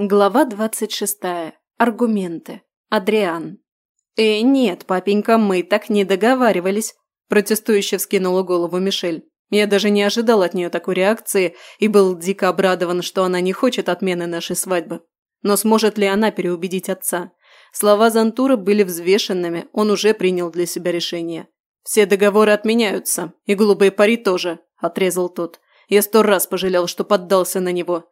Глава двадцать шестая. Аргументы. Адриан. «Э, нет, папенька, мы так не договаривались», – протестующе вскинула голову Мишель. Я даже не ожидал от нее такой реакции и был дико обрадован, что она не хочет отмены нашей свадьбы. Но сможет ли она переубедить отца? Слова Зантура были взвешенными, он уже принял для себя решение. «Все договоры отменяются, и голубые пари тоже», – отрезал тот. Я сто раз пожалел, что поддался на него.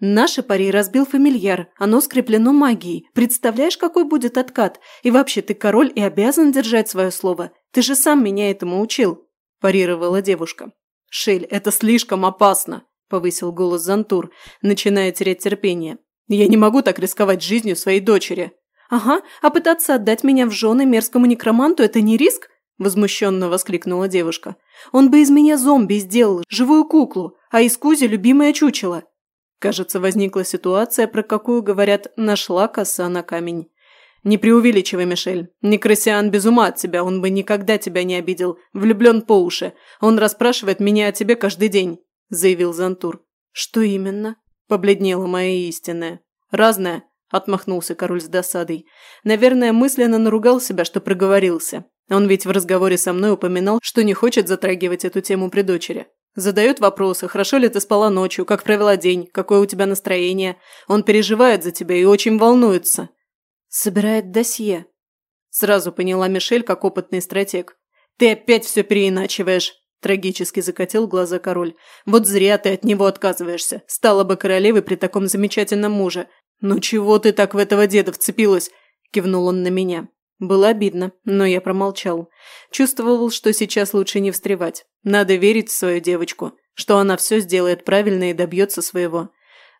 Наши пари разбил фамильяр, оно скреплено магией. Представляешь, какой будет откат? И вообще, ты король и обязан держать свое слово. Ты же сам меня этому учил», – парировала девушка. «Шель, это слишком опасно», – повысил голос Зантур, начиная терять терпение. «Я не могу так рисковать жизнью своей дочери». «Ага, а пытаться отдать меня в жены мерзкому некроманту – это не риск?» – возмущенно воскликнула девушка. «Он бы из меня зомби сделал, живую куклу, а из Кузи – любимое чучело». Кажется, возникла ситуация, про какую, говорят, нашла коса на камень. «Не преувеличивай, Мишель. Некрасиан без ума от тебя, он бы никогда тебя не обидел. Влюблен по уши. Он расспрашивает меня о тебе каждый день», – заявил Зантур. «Что именно?» – побледнела моя истинная. «Разное», – отмахнулся король с досадой. «Наверное, мысленно наругал себя, что проговорился. Он ведь в разговоре со мной упоминал, что не хочет затрагивать эту тему при дочери. Задает вопросы, хорошо ли ты спала ночью, как провела день, какое у тебя настроение. Он переживает за тебя и очень волнуется. Собирает досье. Сразу поняла Мишель, как опытный стратег. Ты опять все переиначиваешь. Трагически закатил глаза король. Вот зря ты от него отказываешься. Стала бы королевой при таком замечательном муже. Ну чего ты так в этого деда вцепилась? Кивнул он на меня. Было обидно, но я промолчал. Чувствовал, что сейчас лучше не встревать. Надо верить в свою девочку, что она все сделает правильно и добьется своего.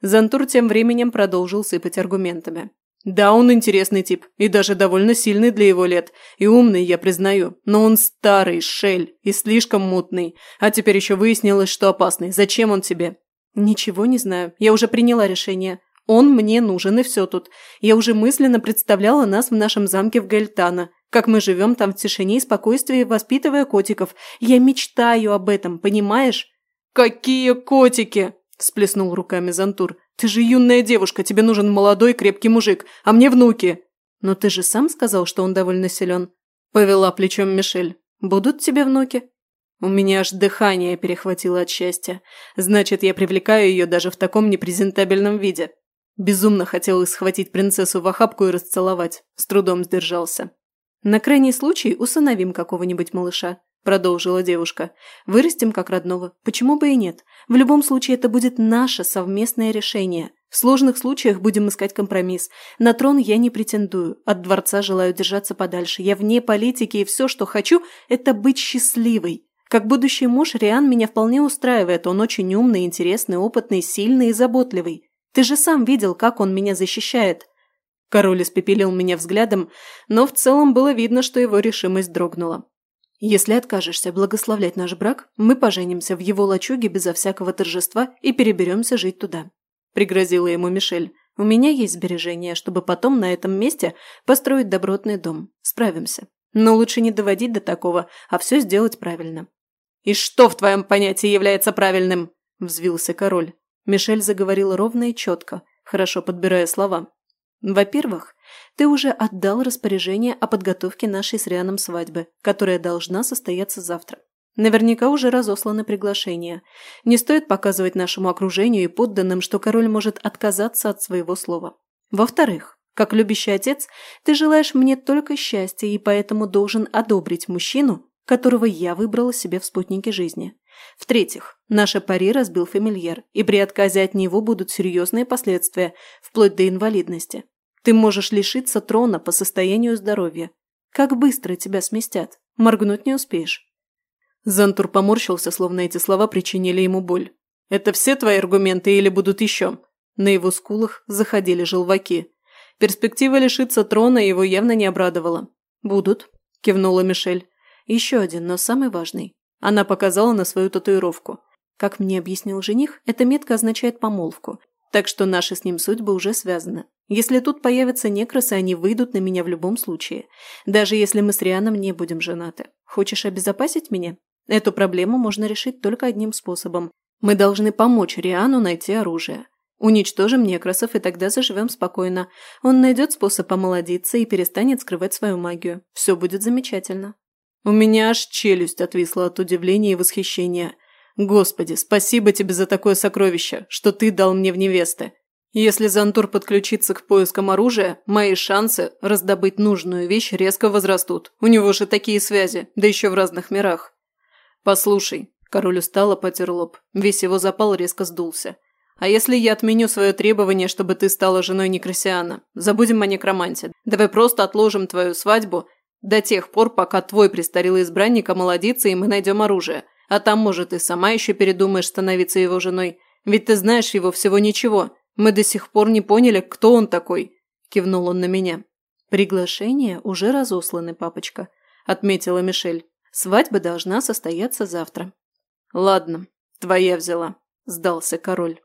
Зантур тем временем продолжил сыпать аргументами. Да, он интересный тип, и даже довольно сильный для его лет, и умный, я признаю, но он старый, шель, и слишком мутный. А теперь еще выяснилось, что опасный. Зачем он тебе? Ничего не знаю, я уже приняла решение. Он мне нужен, и все тут. Я уже мысленно представляла нас в нашем замке в Гальтана, как мы живем там в тишине и спокойствии, воспитывая котиков. Я мечтаю об этом, понимаешь? «Какие котики!» – всплеснул руками Зантур. «Ты же юная девушка, тебе нужен молодой крепкий мужик, а мне внуки!» «Но ты же сам сказал, что он довольно силен», – повела плечом Мишель. «Будут тебе внуки?» У меня аж дыхание перехватило от счастья. Значит, я привлекаю ее даже в таком непрезентабельном виде. Безумно хотелось схватить принцессу в охапку и расцеловать. С трудом сдержался. «На крайний случай усыновим какого-нибудь малыша», – продолжила девушка. «Вырастим как родного. Почему бы и нет? В любом случае это будет наше совместное решение. В сложных случаях будем искать компромисс. На трон я не претендую. От дворца желаю держаться подальше. Я вне политики, и все, что хочу, это быть счастливой. Как будущий муж, Риан меня вполне устраивает. Он очень умный, интересный, опытный, сильный и заботливый. Ты же сам видел, как он меня защищает». Король испепелил меня взглядом, но в целом было видно, что его решимость дрогнула. «Если откажешься благословлять наш брак, мы поженимся в его лачуге безо всякого торжества и переберемся жить туда», – пригрозила ему Мишель. «У меня есть сбережения, чтобы потом на этом месте построить добротный дом. Справимся. Но лучше не доводить до такого, а все сделать правильно». «И что в твоем понятии является правильным?» – взвился король. Мишель заговорила ровно и четко, хорошо подбирая слова. «Во-первых, ты уже отдал распоряжение о подготовке нашей с Рианом свадьбы, которая должна состояться завтра. Наверняка уже разосланы приглашения. Не стоит показывать нашему окружению и подданным, что король может отказаться от своего слова. Во-вторых, как любящий отец, ты желаешь мне только счастья и поэтому должен одобрить мужчину, которого я выбрала себе в спутнике жизни. В-третьих, наше пари разбил фамильяр, и при отказе от него будут серьезные последствия, вплоть до инвалидности. Ты можешь лишиться трона по состоянию здоровья. Как быстро тебя сместят? Моргнуть не успеешь. Зантур поморщился, словно эти слова причинили ему боль. «Это все твои аргументы или будут еще?» На его скулах заходили желваки. Перспектива лишиться трона его явно не обрадовала. «Будут», – кивнула Мишель. «Еще один, но самый важный. Она показала на свою татуировку. Как мне объяснил жених, эта метка означает помолвку, так что наши с ним судьбы уже связаны. Если тут появятся некрасы, они выйдут на меня в любом случае. Даже если мы с Рианом не будем женаты. Хочешь обезопасить меня? Эту проблему можно решить только одним способом. Мы должны помочь Риану найти оружие. Уничтожим некрасов, и тогда заживем спокойно. Он найдет способ омолодиться и перестанет скрывать свою магию. Все будет замечательно». У меня аж челюсть отвисла от удивления и восхищения. «Господи, спасибо тебе за такое сокровище, что ты дал мне в невесты. Если Зантур подключится к поискам оружия, мои шансы раздобыть нужную вещь резко возрастут. У него же такие связи, да еще в разных мирах. Послушай, король устало потер лоб. Весь его запал резко сдулся. А если я отменю свое требование, чтобы ты стала женой Некрасиана? Забудем о некроманте. Давай просто отложим твою свадьбу до тех пор, пока твой престарелый избранник омолодится, и мы найдем оружие. А там, может, и сама еще передумаешь становиться его женой. Ведь ты знаешь его всего ничего. Мы до сих пор не поняли, кто он такой», – кивнул он на меня. «Приглашения уже разосланы, папочка», – отметила Мишель. «Свадьба должна состояться завтра». «Ладно, твоя взяла», – сдался король.